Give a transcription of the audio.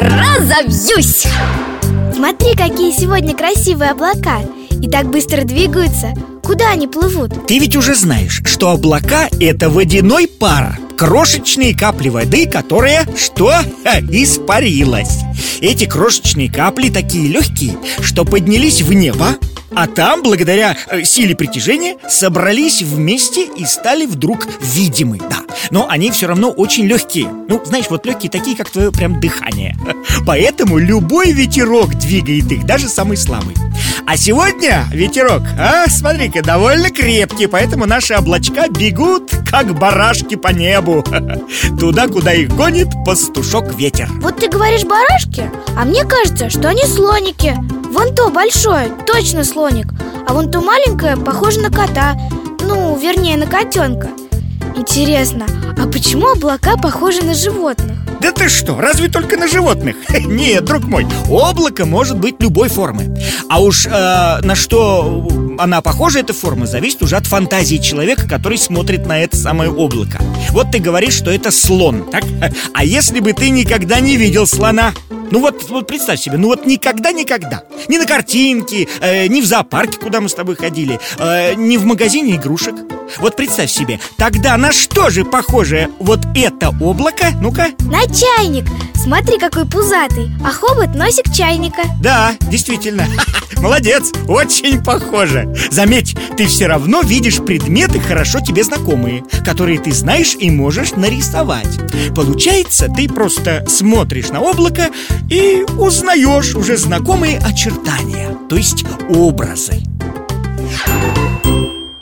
разобьюсь. Смотри, какие сегодня красивые облака. И так быстро двигаются. Куда они плывут? Ты ведь уже знаешь, что облака – это водяной пар. Крошечные капли воды, которая, что? Ха, испарилась. Эти крошечные капли такие легкие, что поднялись в небо а там, благодаря э, силе притяжения, собрались вместе и стали вдруг видимы, да Но они все равно очень легкие Ну, знаешь, вот легкие такие, как твое прям дыхание. Поэтому любой ветерок двигает их, даже самый слабый. А сегодня ветерок, а, смотри-ка, довольно крепкий Поэтому наши облачка бегут, как барашки по небу. Туда, куда их гонит пастушок ветер. Вот ты говоришь барашки, а мне кажется, что они слоники. Вон то большое, точно слоник А вон то маленькое похоже на кота. Ну, вернее, на котенка Интересно, а почему облака похожи на животных? Да ты что, разве только на животных? Нет, друг мой, облако может быть любой формы А уж э, на что она похожа, эта форма, зависит уже от фантазии человека, который смотрит на это самое облако Вот ты говоришь, что это слон, так? А если бы ты никогда не видел слона? Ну вот, вот представь себе, ну вот никогда-никогда Ни на картинке, э, ни в зоопарке, куда мы с тобой ходили э, Ни в магазине игрушек Вот представь себе, тогда на что же похоже вот это облако? Ну-ка На чайник Смотри, какой пузатый. А хобот носик чайника. Да, действительно. Молодец, очень похоже. Заметь, ты все равно видишь предметы хорошо тебе знакомые Которые ты знаешь и можешь нарисовать. Получается, ты просто смотришь на облако И узнаешь уже знакомые очертания То есть образы